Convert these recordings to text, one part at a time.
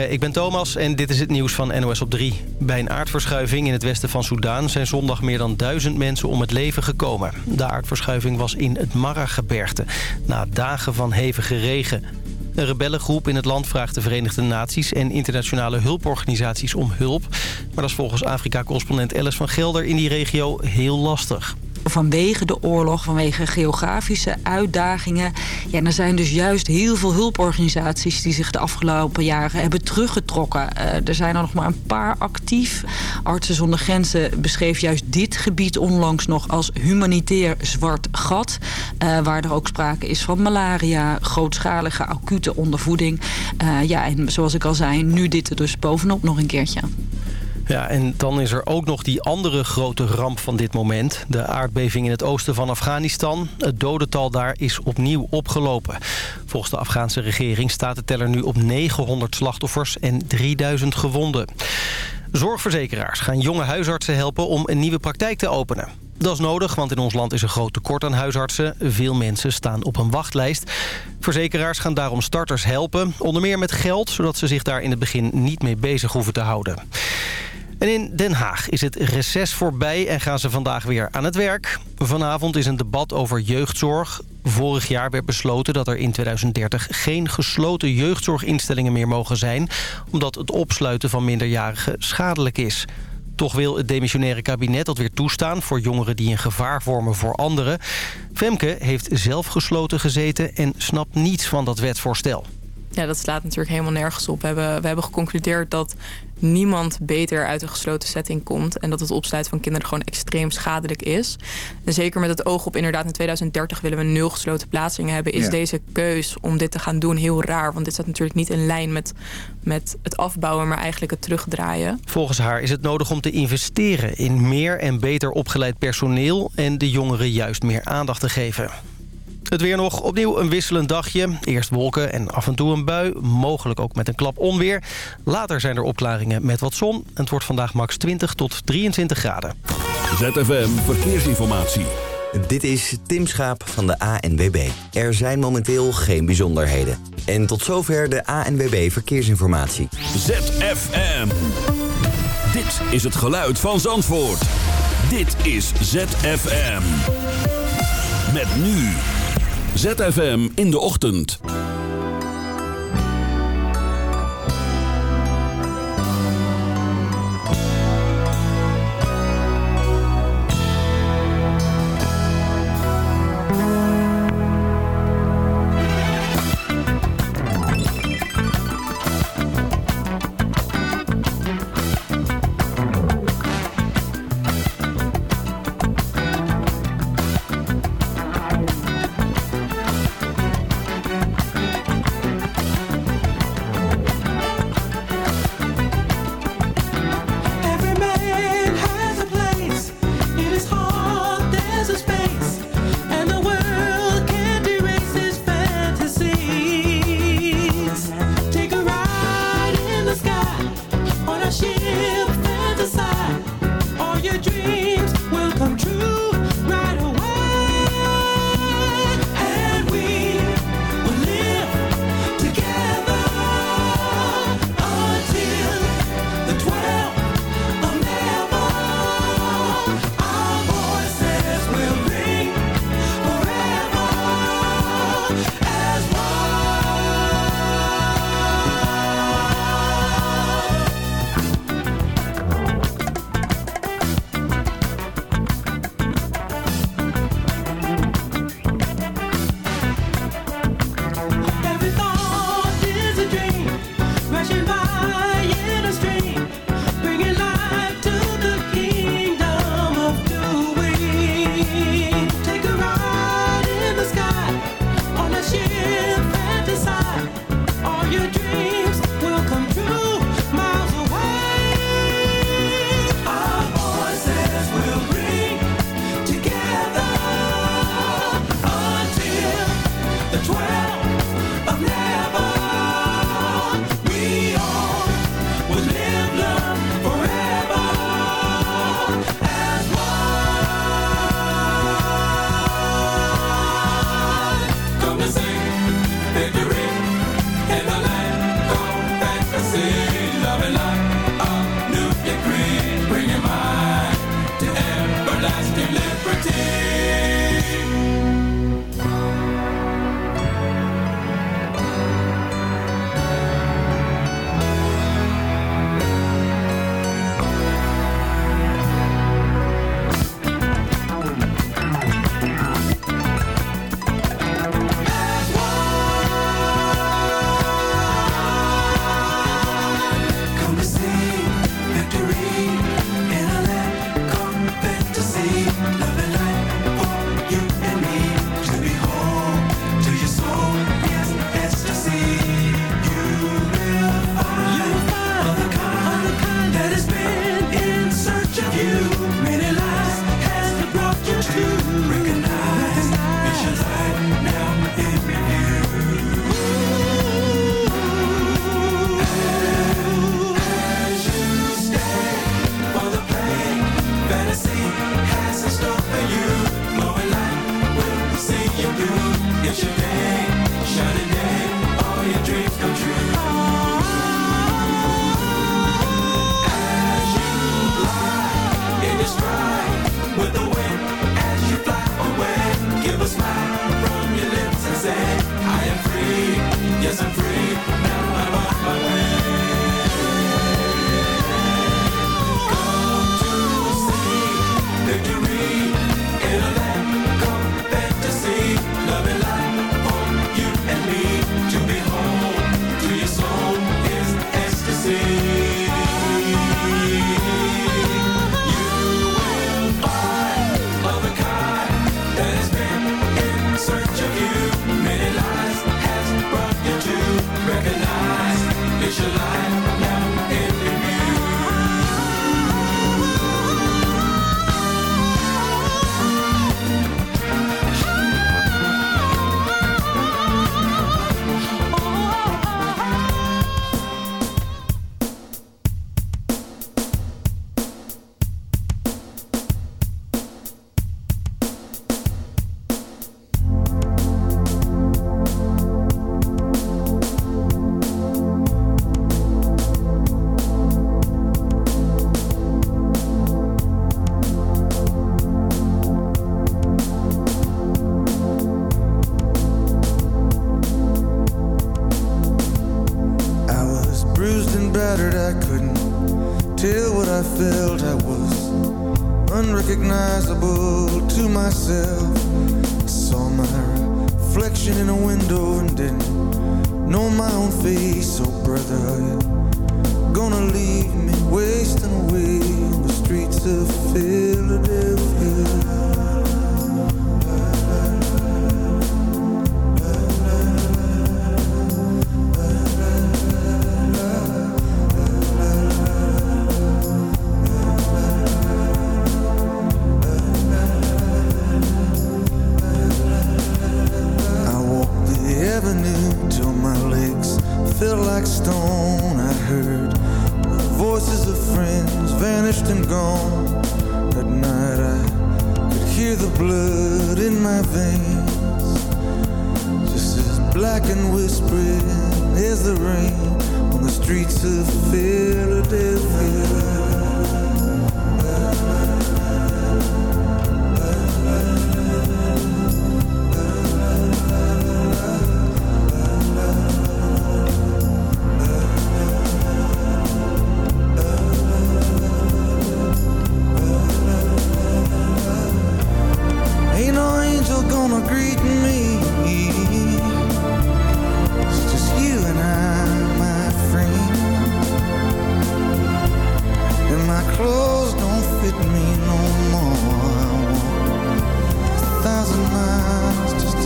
Ik ben Thomas en dit is het nieuws van NOS op 3. Bij een aardverschuiving in het westen van Soedan zijn zondag meer dan duizend mensen om het leven gekomen. De aardverschuiving was in het Mara-gebergte, na dagen van hevige regen. Een rebellengroep in het land vraagt de Verenigde Naties en internationale hulporganisaties om hulp. Maar dat is volgens Afrika-correspondent Alice van Gelder in die regio heel lastig vanwege de oorlog, vanwege geografische uitdagingen. Ja, er zijn dus juist heel veel hulporganisaties die zich de afgelopen jaren hebben teruggetrokken. Uh, er zijn er nog maar een paar actief. Artsen zonder Grenzen beschreef juist dit gebied onlangs nog als humanitair zwart gat. Uh, waar er ook sprake is van malaria, grootschalige acute ondervoeding. Uh, ja, en zoals ik al zei, nu dit er dus bovenop nog een keertje. Ja, en dan is er ook nog die andere grote ramp van dit moment. De aardbeving in het oosten van Afghanistan. Het dodental daar is opnieuw opgelopen. Volgens de Afghaanse regering staat de teller nu op 900 slachtoffers en 3000 gewonden. Zorgverzekeraars gaan jonge huisartsen helpen om een nieuwe praktijk te openen. Dat is nodig, want in ons land is een groot tekort aan huisartsen. Veel mensen staan op een wachtlijst. Verzekeraars gaan daarom starters helpen. Onder meer met geld, zodat ze zich daar in het begin niet mee bezig hoeven te houden. En in Den Haag is het reces voorbij en gaan ze vandaag weer aan het werk. Vanavond is een debat over jeugdzorg. Vorig jaar werd besloten dat er in 2030 geen gesloten jeugdzorginstellingen meer mogen zijn... omdat het opsluiten van minderjarigen schadelijk is. Toch wil het demissionaire kabinet dat weer toestaan... voor jongeren die een gevaar vormen voor anderen. Femke heeft zelf gesloten gezeten en snapt niets van dat wetsvoorstel. Ja, dat slaat natuurlijk helemaal nergens op. We hebben, we hebben geconcludeerd dat niemand beter uit een gesloten setting komt. En dat het opsluiten van kinderen gewoon extreem schadelijk is. En zeker met het oog op inderdaad in 2030 willen we nul gesloten plaatsingen hebben. Is deze keus om dit te gaan doen heel raar. Want dit staat natuurlijk niet in lijn met, met het afbouwen, maar eigenlijk het terugdraaien. Volgens haar is het nodig om te investeren in meer en beter opgeleid personeel. En de jongeren juist meer aandacht te geven. Het weer nog opnieuw een wisselend dagje. Eerst wolken en af en toe een bui. Mogelijk ook met een klap onweer. Later zijn er opklaringen met wat zon. Het wordt vandaag max 20 tot 23 graden. ZFM Verkeersinformatie. Dit is Tim Schaap van de ANWB. Er zijn momenteel geen bijzonderheden. En tot zover de ANWB Verkeersinformatie. ZFM. Dit is het geluid van Zandvoort. Dit is ZFM. Met nu... ZFM in de ochtend.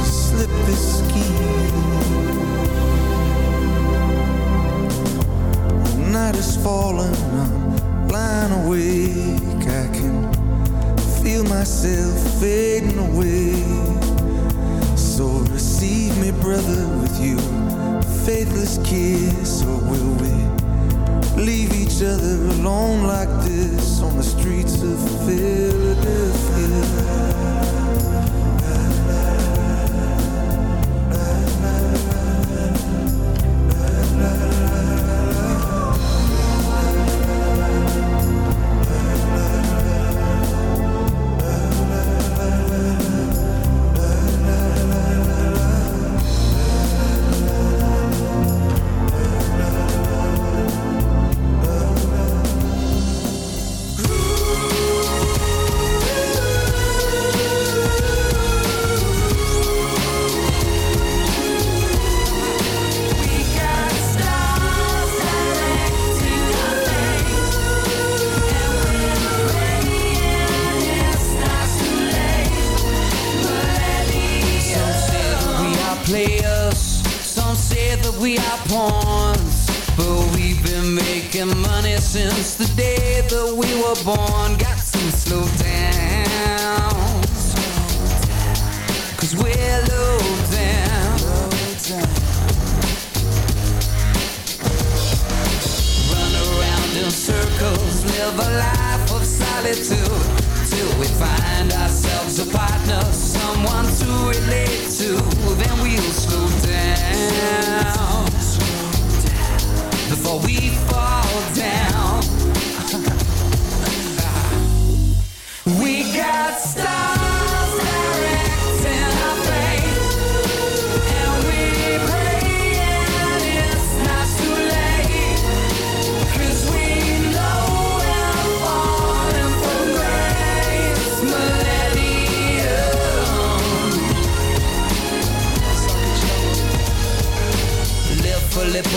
slip is key. night is falling. lying awake, i can feel myself fading away. so receive me, brother, alone like this on the streets of Philadelphia.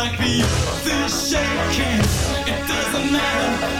like the earth is shaking. It doesn't matter.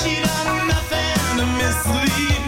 She done nothing to mislead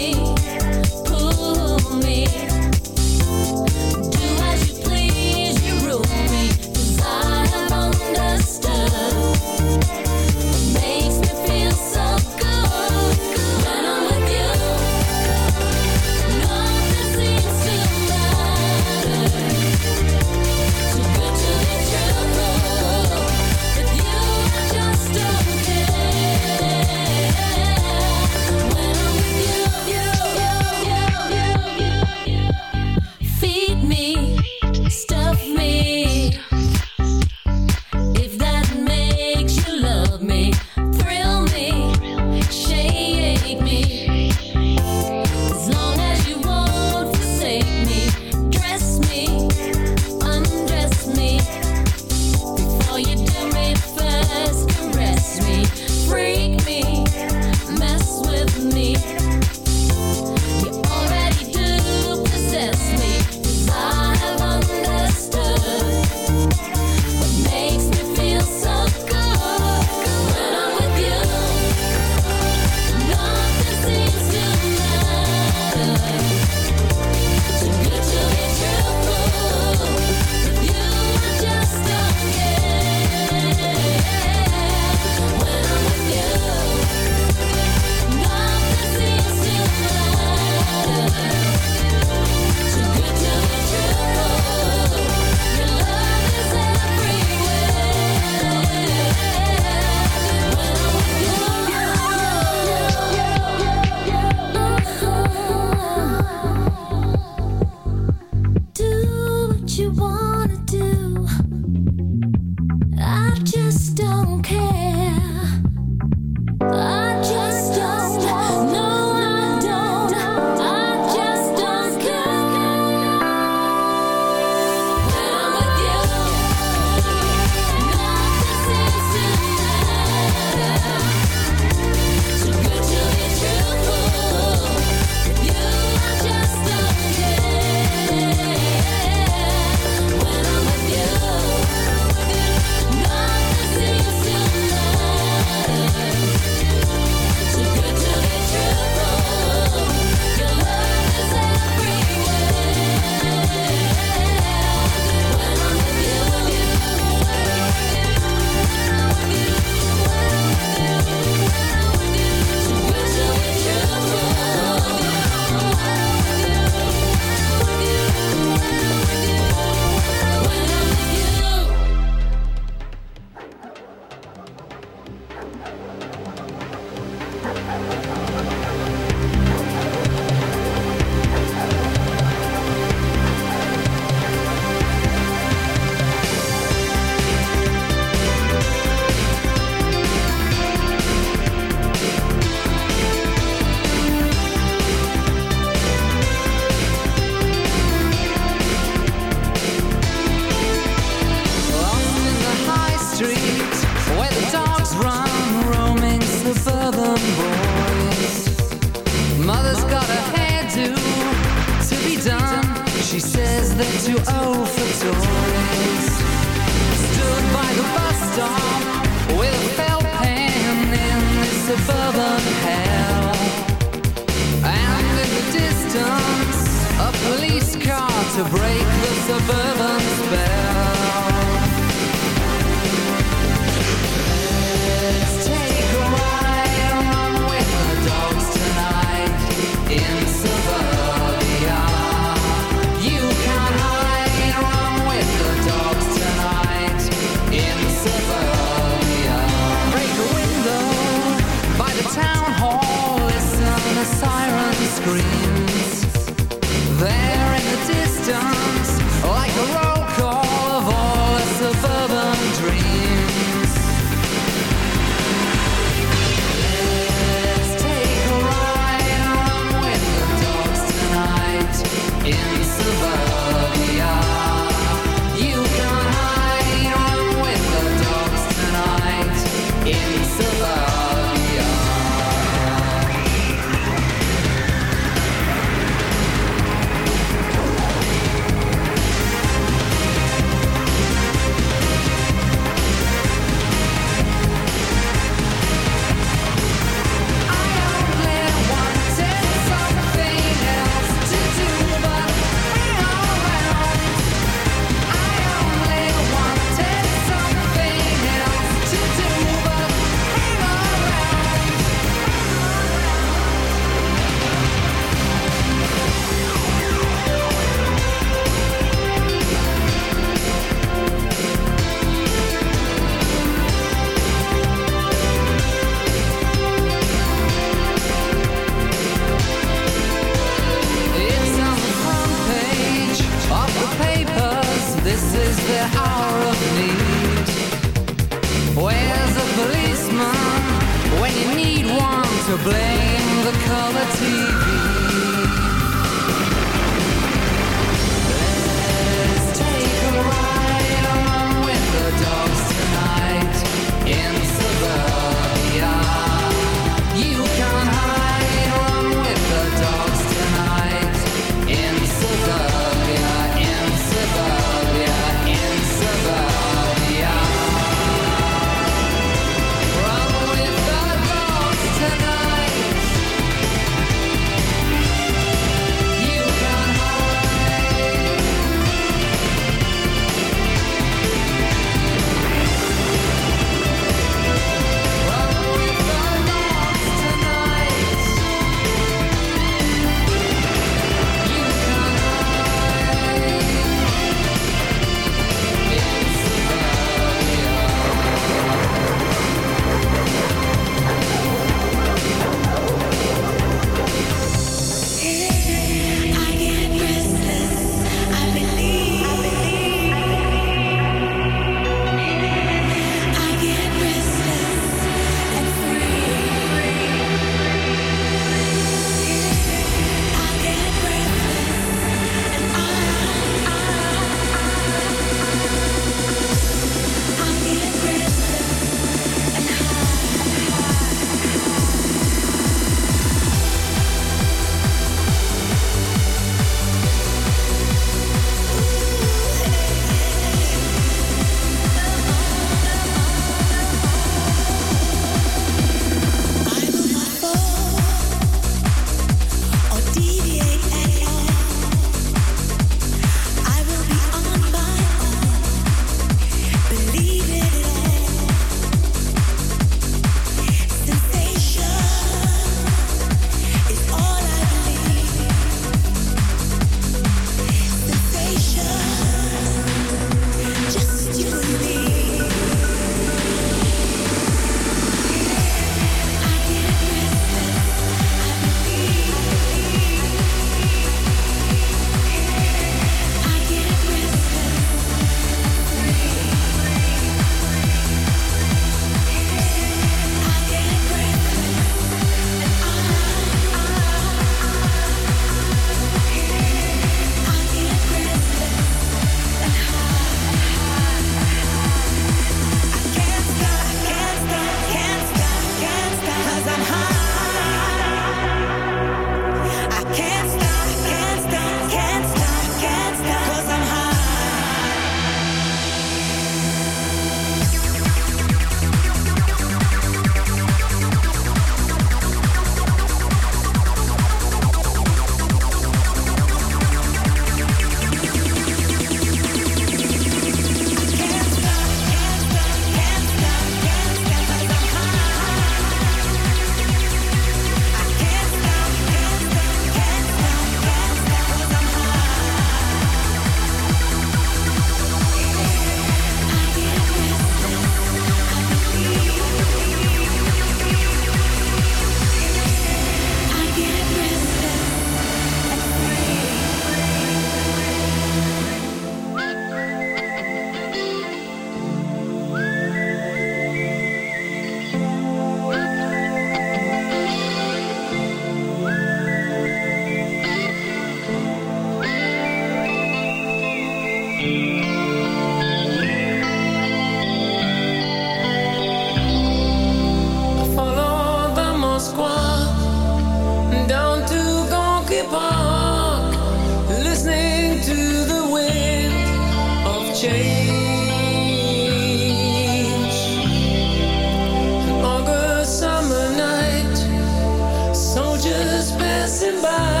goodbye.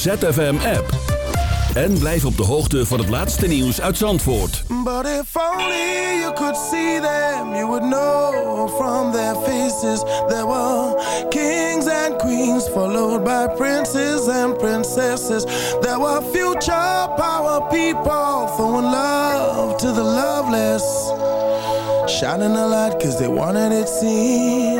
ZFM-app. En blijf op de hoogte van het laatste nieuws uit Zandvoort. But if only you could see them, you would know from their faces. There were kings and queens, followed by princes and princesses. There were future power people, throwing love to the loveless. Shining a light cause they wanted it seen.